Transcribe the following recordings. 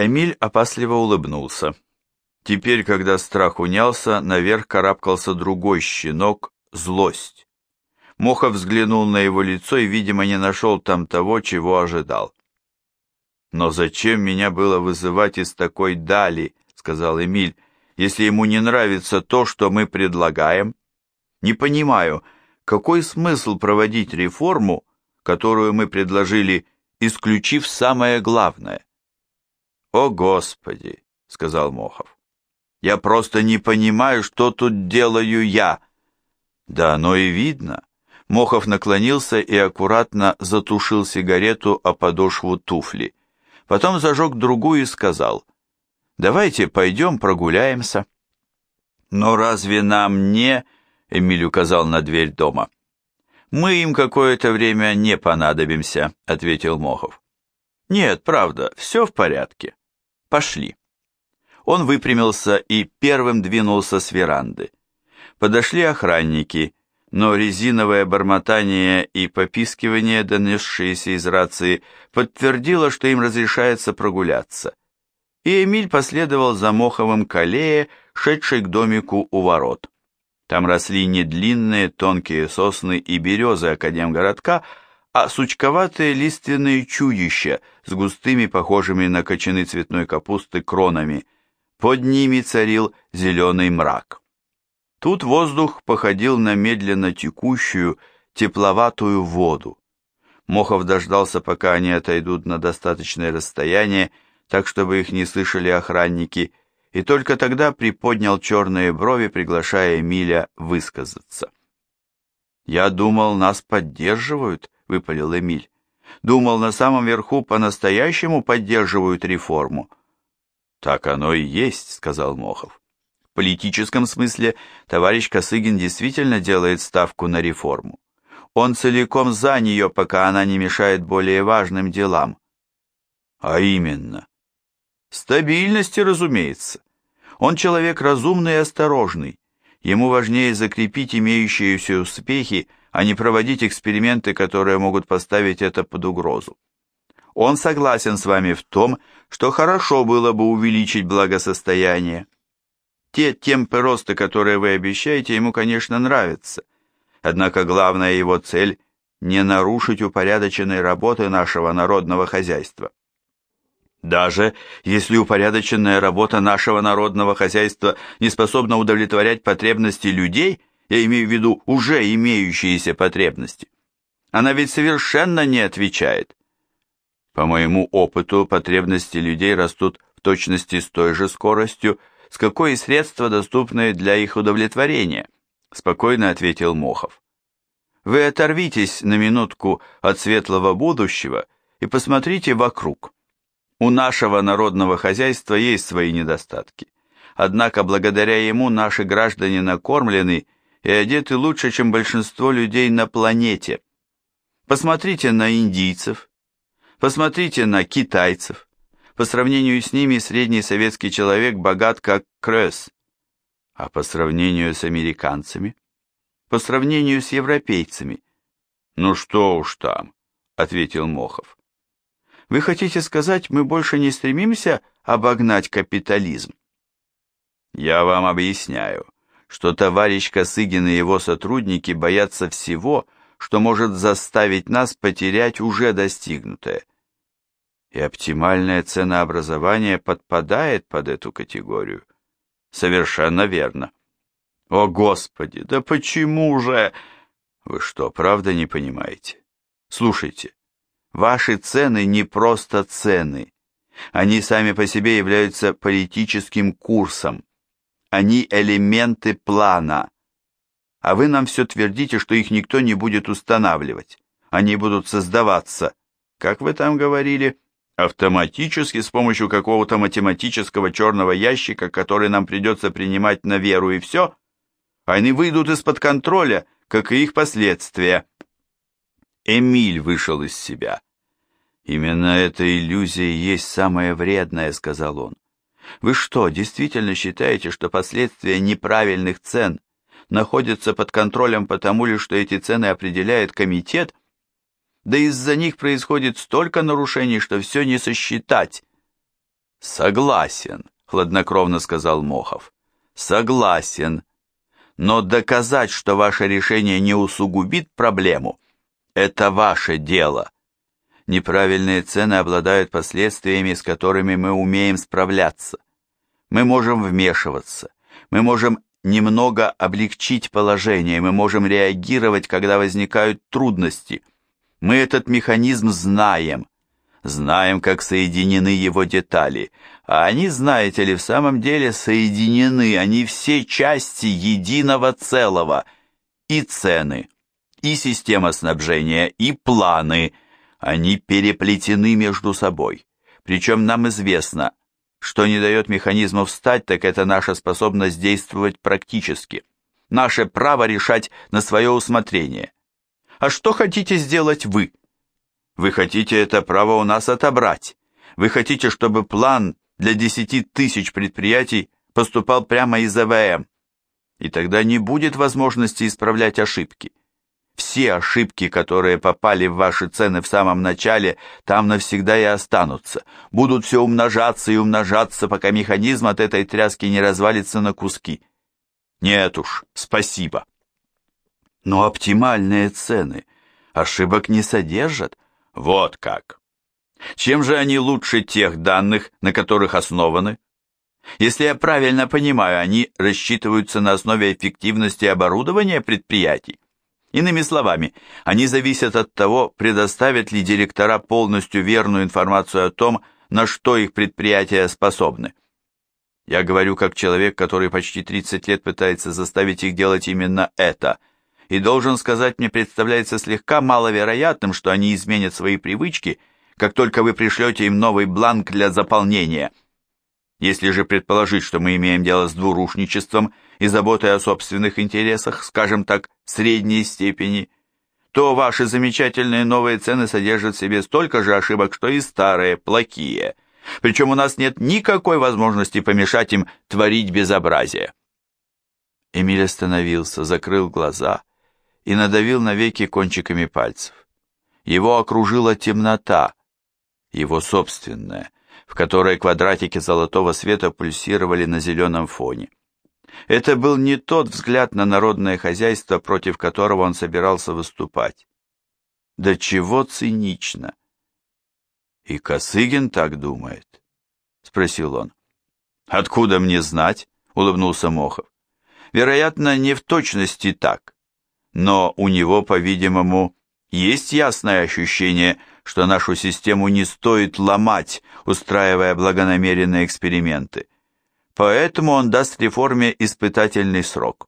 Эмиль опасливо улыбнулся. Теперь, когда страх унялся, наверх карабкался другой щенок — злость. Мохов взглянул на его лицо и, видимо, не нашел там того, чего ожидал. «Но зачем меня было вызывать из такой дали?» — сказал Эмиль, — «если ему не нравится то, что мы предлагаем? Не понимаю, какой смысл проводить реформу, которую мы предложили, исключив самое главное?» «О, Господи!» — сказал Мохов. «Я просто не понимаю, что тут делаю я». «Да оно и видно». Мохов наклонился и аккуратно затушил сигарету о подошву туфли. Потом зажег другую и сказал, «Давайте пойдем прогуляемся». «Но разве нам не...» — Эмиль указал на дверь дома. «Мы им какое-то время не понадобимся», — ответил Мохов. «Нет, правда, все в порядке. Пошли». Он выпрямился и первым двинулся с веранды. Подошли охранники, но резиновое бормотание и попискивание, донесшиеся из рации, подтвердило, что им разрешается прогуляться. И Эмиль последовал за Моховым к шедшей к домику у ворот. Там росли не длинные тонкие сосны и березы Академгородка, а сучковатые лиственные чудища с густыми, похожими на кочаны цветной капусты, кронами. Под ними царил зеленый мрак. Тут воздух походил на медленно текущую, тепловатую воду. Мохов дождался, пока они отойдут на достаточное расстояние, так чтобы их не слышали охранники, и только тогда приподнял черные брови, приглашая Эмиля высказаться. «Я думал, нас поддерживают», — выпалил Эмиль. «Думал, на самом верху по-настоящему поддерживают реформу». «Так оно и есть», — сказал Мохов политическом смысле товарищ Косыгин действительно делает ставку на реформу. Он целиком за нее, пока она не мешает более важным делам. А именно? Стабильности, разумеется. Он человек разумный и осторожный. Ему важнее закрепить имеющиеся успехи, а не проводить эксперименты, которые могут поставить это под угрозу. Он согласен с вами в том, что хорошо было бы увеличить благосостояние. Те темпы роста, которые вы обещаете, ему, конечно, нравятся. Однако главная его цель – не нарушить упорядоченной работы нашего народного хозяйства. Даже если упорядоченная работа нашего народного хозяйства не способна удовлетворять потребности людей, я имею в виду уже имеющиеся потребности, она ведь совершенно не отвечает. По моему опыту, потребности людей растут в точности с той же скоростью, с какой средства доступны для их удовлетворения, спокойно ответил Мохов. Вы оторвитесь на минутку от светлого будущего и посмотрите вокруг. У нашего народного хозяйства есть свои недостатки. Однако благодаря ему наши граждане накормлены и одеты лучше, чем большинство людей на планете. Посмотрите на индийцев, посмотрите на китайцев, по сравнению с ними средний советский человек богат как Кресс. А по сравнению с американцами? По сравнению с европейцами? Ну что уж там, ответил Мохов. Вы хотите сказать, мы больше не стремимся обогнать капитализм? Я вам объясняю, что товарищ Косыгин и его сотрудники боятся всего, что может заставить нас потерять уже достигнутое и оптимальное ценообразование подпадает под эту категорию. Совершенно верно. О, Господи, да почему же? Вы что, правда не понимаете? Слушайте, ваши цены не просто цены. Они сами по себе являются политическим курсом. Они элементы плана. А вы нам все твердите, что их никто не будет устанавливать. Они будут создаваться. Как вы там говорили? автоматически с помощью какого-то математического черного ящика, который нам придется принимать на веру и все, они выйдут из-под контроля, как и их последствия. Эмиль вышел из себя. «Именно эта иллюзия есть самое вредное», — сказал он. «Вы что, действительно считаете, что последствия неправильных цен находятся под контролем потому лишь, что эти цены определяет комитет, да из-за них происходит столько нарушений, что все не сосчитать. Согласен, хладнокровно сказал Мохов. Согласен. Но доказать, что ваше решение не усугубит проблему, это ваше дело. Неправильные цены обладают последствиями, с которыми мы умеем справляться. Мы можем вмешиваться, мы можем немного облегчить положение, мы можем реагировать, когда возникают трудности. Мы этот механизм знаем, знаем, как соединены его детали, а они, знаете ли, в самом деле соединены, они все части единого целого, и цены, и система снабжения, и планы, они переплетены между собой. Причем нам известно, что не дает механизму встать, так это наша способность действовать практически, наше право решать на свое усмотрение. А что хотите сделать вы? Вы хотите это право у нас отобрать. Вы хотите, чтобы план для 10 тысяч предприятий поступал прямо из АВМ. И тогда не будет возможности исправлять ошибки. Все ошибки, которые попали в ваши цены в самом начале, там навсегда и останутся. Будут все умножаться и умножаться, пока механизм от этой тряски не развалится на куски. Нет уж, спасибо. Но оптимальные цены ошибок не содержат. Вот как. Чем же они лучше тех данных, на которых основаны? Если я правильно понимаю, они рассчитываются на основе эффективности оборудования предприятий. Иными словами, они зависят от того, предоставят ли директора полностью верную информацию о том, на что их предприятия способны. Я говорю как человек, который почти 30 лет пытается заставить их делать именно это, и должен сказать, мне представляется слегка маловероятным, что они изменят свои привычки, как только вы пришлете им новый бланк для заполнения. Если же предположить, что мы имеем дело с двурушничеством и заботой о собственных интересах, скажем так, средней степени, то ваши замечательные новые цены содержат в себе столько же ошибок, что и старые, плохие. Причем у нас нет никакой возможности помешать им творить безобразие. Эмиль остановился, закрыл глаза и надавил на веки кончиками пальцев. Его окружила темнота, его собственная, в которой квадратики золотого света пульсировали на зеленом фоне. Это был не тот взгляд на народное хозяйство, против которого он собирался выступать. Да чего цинично! И Косыгин так думает? Спросил он. Откуда мне знать? Улыбнулся Мохов. Вероятно, не в точности так, но у него, по-видимому, есть ясное ощущение, что нашу систему не стоит ломать, устраивая благонамеренные эксперименты. Поэтому он даст реформе испытательный срок.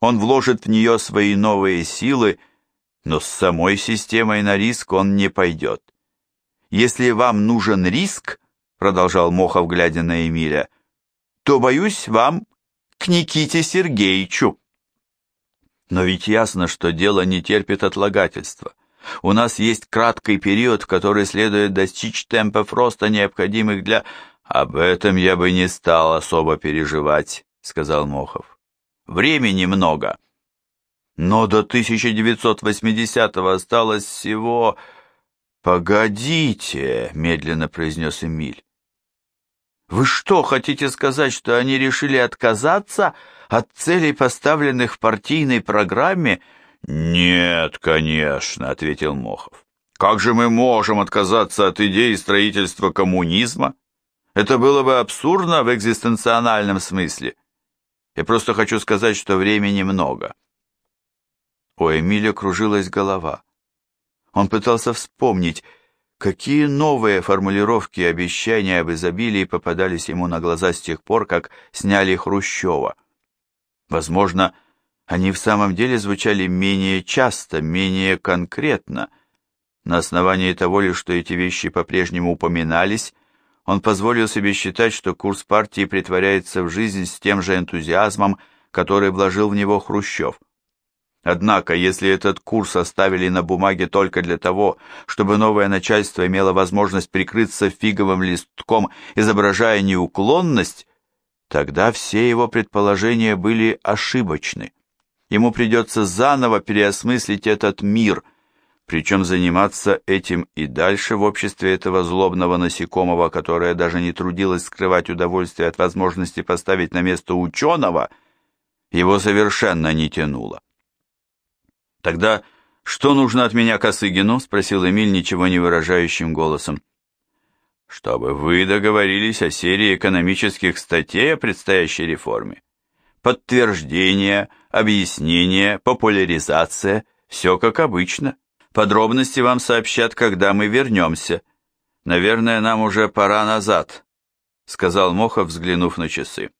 Он вложит в нее свои новые силы, но с самой системой на риск он не пойдет. Если вам нужен риск, продолжал Мохов, глядя на Эмиля, то, боюсь, вам к Никите Сергеевичу. Но ведь ясно, что дело не терпит отлагательства. У нас есть краткий период, в который следует достичь темпов роста, необходимых для «Об этом я бы не стал особо переживать», — сказал Мохов. «Времени много». «Но до 1980-го осталось всего...» «Погодите», — медленно произнес Эмиль. «Вы что, хотите сказать, что они решили отказаться от целей, поставленных в партийной программе?» «Нет, конечно», — ответил Мохов. «Как же мы можем отказаться от идеи строительства коммунизма?» Это было бы абсурдно в экзистенциональном смысле. Я просто хочу сказать, что времени много. У Эмиля кружилась голова. Он пытался вспомнить, какие новые формулировки и обещания об изобилии попадались ему на глаза с тех пор, как сняли Хрущева. Возможно, они в самом деле звучали менее часто, менее конкретно. На основании того лишь, что эти вещи по-прежнему упоминались, он позволил себе считать, что курс партии притворяется в жизнь с тем же энтузиазмом, который вложил в него Хрущев. Однако, если этот курс оставили на бумаге только для того, чтобы новое начальство имело возможность прикрыться фиговым листком, изображая неуклонность, тогда все его предположения были ошибочны. Ему придется заново переосмыслить этот мир, причем заниматься этим и дальше в обществе этого злобного насекомого, которое даже не трудилось скрывать удовольствие от возможности поставить на место ученого, его совершенно не тянуло. «Тогда что нужно от меня Косыгину?» — спросил Эмиль ничего не выражающим голосом. «Чтобы вы договорились о серии экономических статей о предстоящей реформе. Подтверждение, объяснение, популяризация — все как обычно». Подробности вам сообщат, когда мы вернемся. Наверное, нам уже пора назад», — сказал Мохов, взглянув на часы.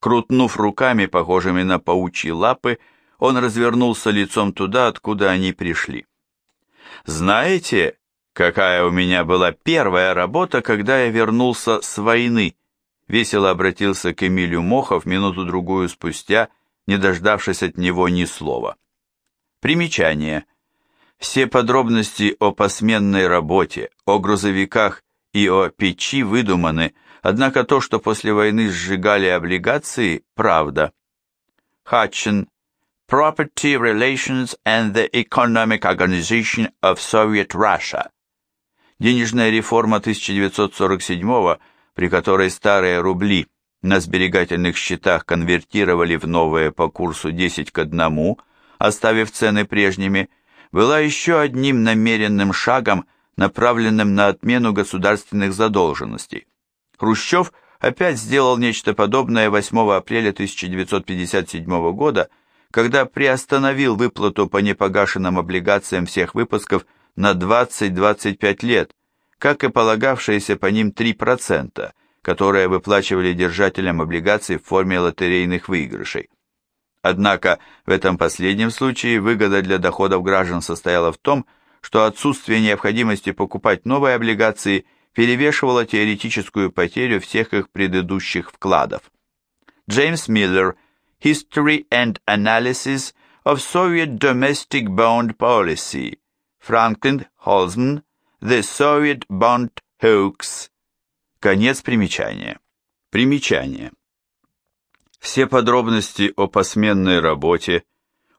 Крутнув руками, похожими на паучьи лапы, он развернулся лицом туда, откуда они пришли. «Знаете, какая у меня была первая работа, когда я вернулся с войны?» Весело обратился к Эмилю Мохов минуту-другую спустя, не дождавшись от него ни слова. Примечание – все подробности о посменной работе, о грузовиках и о печи выдуманы, однако то, что после войны сжигали облигации, правда. Хатчин. Property Relations and the Economic Organization of Soviet Russia. Денежная реформа 1947 при которой старые рубли на сберегательных счетах конвертировали в новые по курсу 10 к 1, оставив цены прежними, была еще одним намеренным шагом, направленным на отмену государственных задолженностей. Хрущев опять сделал нечто подобное 8 апреля 1957 года, когда приостановил выплату по непогашенным облигациям всех выпусков на 20-25 лет, как и полагавшиеся по ним 3%, которые выплачивали держателям облигаций в форме лотерейных выигрышей. Однако в этом последнем случае выгода для доходов граждан состояла в том, что отсутствие необходимости покупать новые облигации перевешивало теоретическую потерю всех их предыдущих вкладов. Джеймс Миллер History and Analysis of Soviet Domestic Bond Policy Франклин Холзман The Soviet Bond Hoax Конец примечания. Примечание. Все подробности о посменной работе,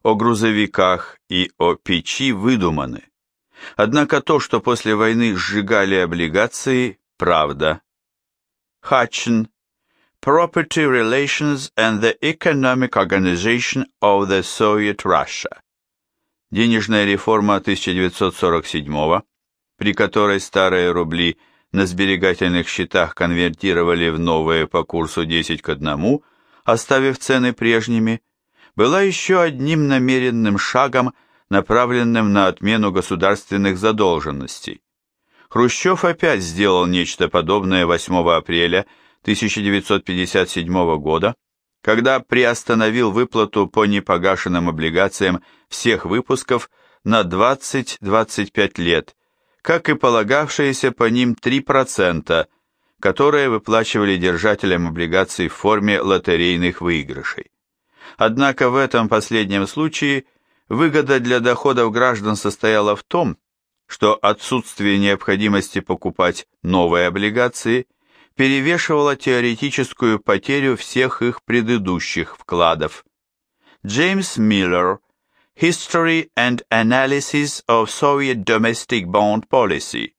о грузовиках и о печи выдуманы. Однако то, что после войны сжигали облигации, правда. Хатчин. Property Relations and the Economic Organization of the Soviet Russia. Денежная реформа 1947 при которой старые рубли на сберегательных счетах конвертировали в новые по курсу 10 к 1, оставив цены прежними, была еще одним намеренным шагом, направленным на отмену государственных задолженностей. Хрущев опять сделал нечто подобное 8 апреля 1957 года, когда приостановил выплату по непогашенным облигациям всех выпусков на 20-25 лет, как и полагавшиеся по ним 3%, которые выплачивали держателям облигаций в форме лотерейных выигрышей. Однако в этом последнем случае выгода для доходов граждан состояла в том, что отсутствие необходимости покупать новые облигации перевешивало теоретическую потерю всех их предыдущих вкладов. Джеймс Миллер History and Analysis of Soviet Domestic Bond Policy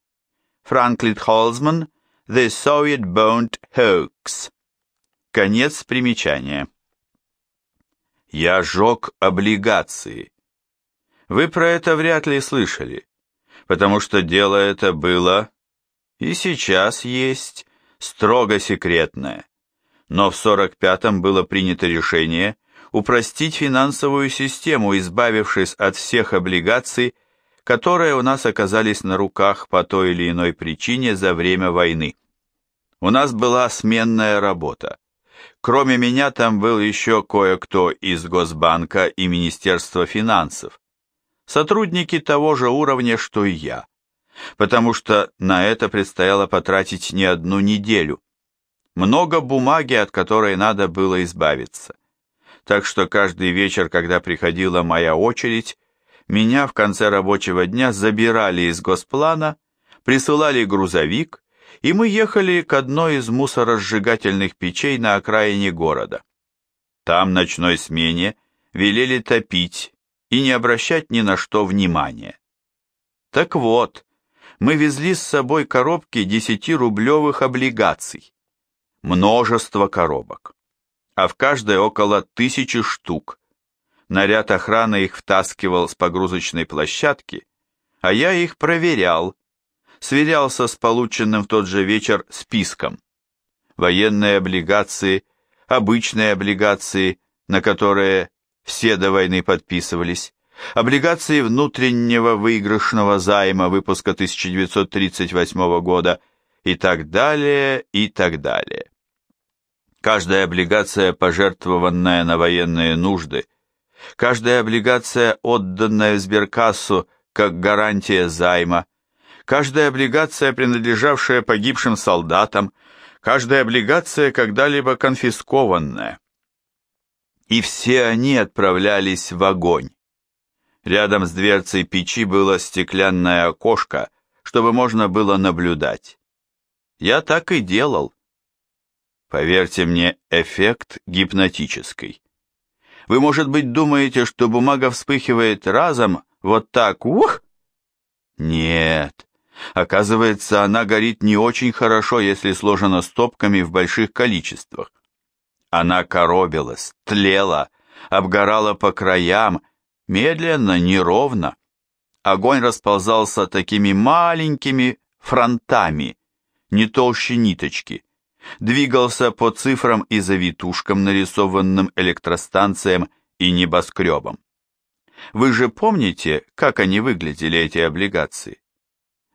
Франклин Холзман The Soviet Bond Hoax. Конец примечания. Я жег облигации. Вы про это вряд ли слышали, потому что дело это было и сейчас есть строго секретное. Но в 45-м было принято решение упростить финансовую систему, избавившись от всех облигаций, которые у нас оказались на руках по той или иной причине за время войны. У нас была сменная работа. Кроме меня там был еще кое-кто из Госбанка и Министерства финансов. Сотрудники того же уровня, что и я. Потому что на это предстояло потратить не одну неделю. Много бумаги, от которой надо было избавиться. Так что каждый вечер, когда приходила моя очередь, меня в конце рабочего дня забирали из госплана, присылали грузовик, и мы ехали к одной из мусоросжигательных печей на окраине города. Там ночной смене велели топить и не обращать ни на что внимания. Так вот, мы везли с собой коробки десятирублевых облигаций. Множество коробок. А в каждой около тысячи штук. Наряд охраны их втаскивал с погрузочной площадки, а я их проверял, сверялся с полученным в тот же вечер списком. Военные облигации, обычные облигации, на которые все до войны подписывались, облигации внутреннего выигрышного займа выпуска 1938 года и так далее, и так далее. Каждая облигация, пожертвованная на военные нужды, каждая облигация, отданная в сберкассу как гарантия займа, каждая облигация, принадлежавшая погибшим солдатам, каждая облигация, когда-либо конфискованная. И все они отправлялись в огонь. Рядом с дверцей печи было стеклянное окошко, чтобы можно было наблюдать. Я так и делал. Поверьте мне, эффект гипнотический. Вы, может быть, думаете, что бумага вспыхивает разом, вот так, ух? Нет. Оказывается, она горит не очень хорошо, если сложена стопками в больших количествах. Она коробилась, тлела, обгорала по краям медленно, неровно. Огонь расползался такими маленькими фронтами, не толще ниточки, двигался по цифрам и завитушкам, нарисованным электростанциям и небоскребам. Вы же помните, как они выглядели, эти облигации?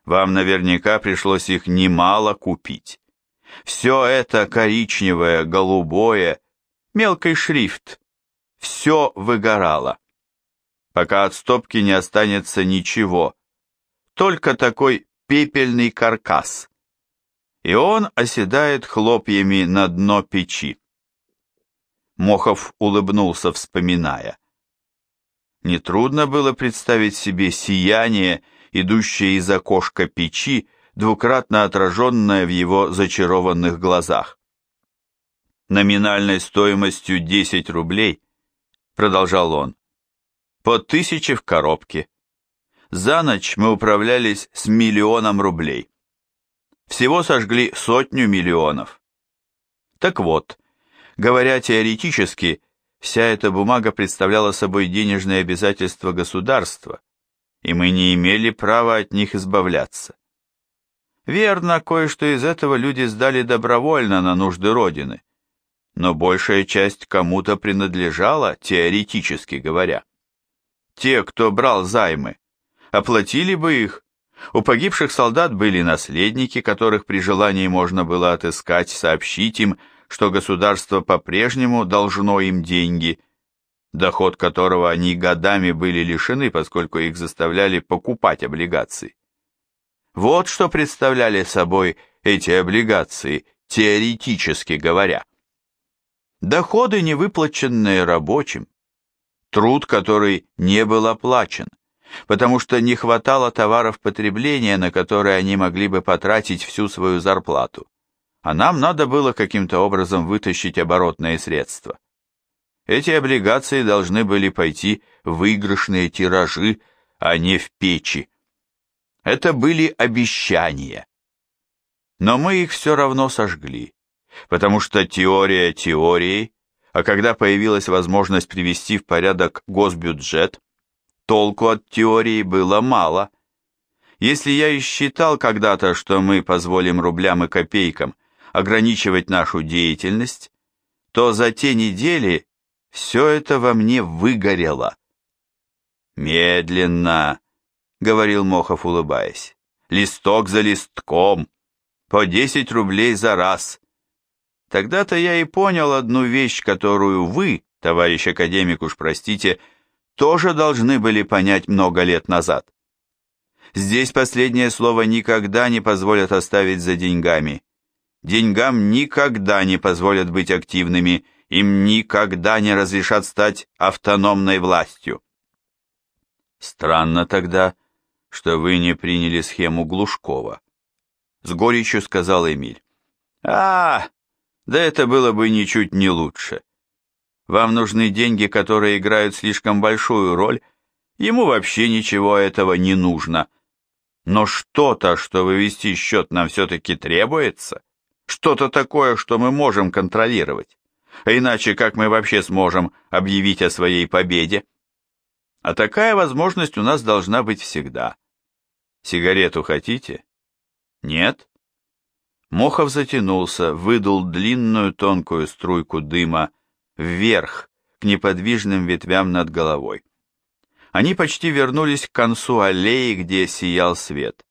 Вам наверняка пришлось их немало купить. Все это коричневое, голубое, мелкий шрифт, все выгорало пока от стопки не останется ничего, только такой пепельный каркас. И он оседает хлопьями на дно печи. Мохов улыбнулся, вспоминая. Нетрудно было представить себе сияние, идущее из окошка печи, двукратно отраженное в его зачарованных глазах. Номинальной стоимостью 10 рублей, продолжал он, по тысяче в коробке. За ночь мы управлялись с миллионом рублей. Всего сожгли сотню миллионов. Так вот, говоря теоретически, вся эта бумага представляла собой денежные обязательства государства, и мы не имели права от них избавляться. Верно, кое-что из этого люди сдали добровольно на нужды Родины, но большая часть кому-то принадлежала, теоретически говоря те, кто брал займы, оплатили бы их. У погибших солдат были наследники, которых при желании можно было отыскать, сообщить им, что государство по-прежнему должно им деньги, доход которого они годами были лишены, поскольку их заставляли покупать облигации. Вот что представляли собой эти облигации, теоретически говоря. Доходы, не выплаченные рабочим, труд, который не был оплачен, потому что не хватало товаров потребления, на которые они могли бы потратить всю свою зарплату, а нам надо было каким-то образом вытащить оборотные средства. Эти облигации должны были пойти в выигрышные тиражи, а не в печи. Это были обещания. Но мы их все равно сожгли, потому что теория теорией, а когда появилась возможность привести в порядок госбюджет, толку от теории было мало. Если я и считал когда-то, что мы позволим рублям и копейкам ограничивать нашу деятельность, то за те недели все это во мне выгорело. «Медленно», — говорил Мохов, улыбаясь, — «листок за листком, по десять рублей за раз, Тогда-то я и понял одну вещь, которую вы, товарищ академик, уж простите, тоже должны были понять много лет назад. Здесь последнее слово никогда не позволят оставить за деньгами. Деньгам никогда не позволят быть активными, им никогда не разрешат стать автономной властью. Странно тогда, что вы не приняли схему Глушкова. С горечью сказал Эмиль. А, да это было бы ничуть не лучше. Вам нужны деньги, которые играют слишком большую роль, ему вообще ничего этого не нужно. Но что-то, что вывести счет нам все-таки требуется, что-то такое, что мы можем контролировать. А иначе как мы вообще сможем объявить о своей победе? А такая возможность у нас должна быть всегда. Сигарету хотите? Нет? Мохов затянулся, выдул длинную тонкую струйку дыма вверх, к неподвижным ветвям над головой. Они почти вернулись к концу аллеи, где сиял свет.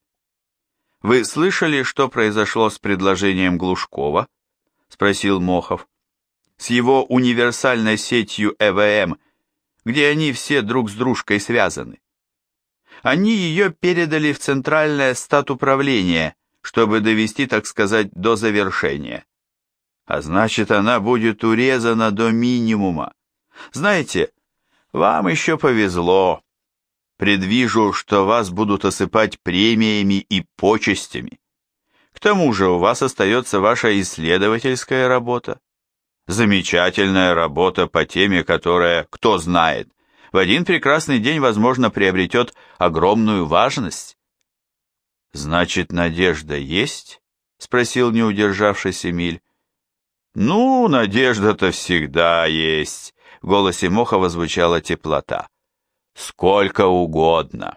«Вы слышали, что произошло с предложением Глушкова?» — спросил Мохов. «С его универсальной сетью ЭВМ, где они все друг с дружкой связаны. Они ее передали в центральное статуправление, чтобы довести, так сказать, до завершения. А значит, она будет урезана до минимума. Знаете, вам еще повезло. Предвижу, что вас будут осыпать премиями и почестями. К тому же у вас остается ваша исследовательская работа. Замечательная работа по теме, которая, кто знает, в один прекрасный день, возможно, приобретет огромную важность. «Значит, надежда есть?» — спросил не удержавшийся Эмиль. «Ну, надежда-то всегда есть», — в голосе Мохова звучала теплота. «Сколько угодно».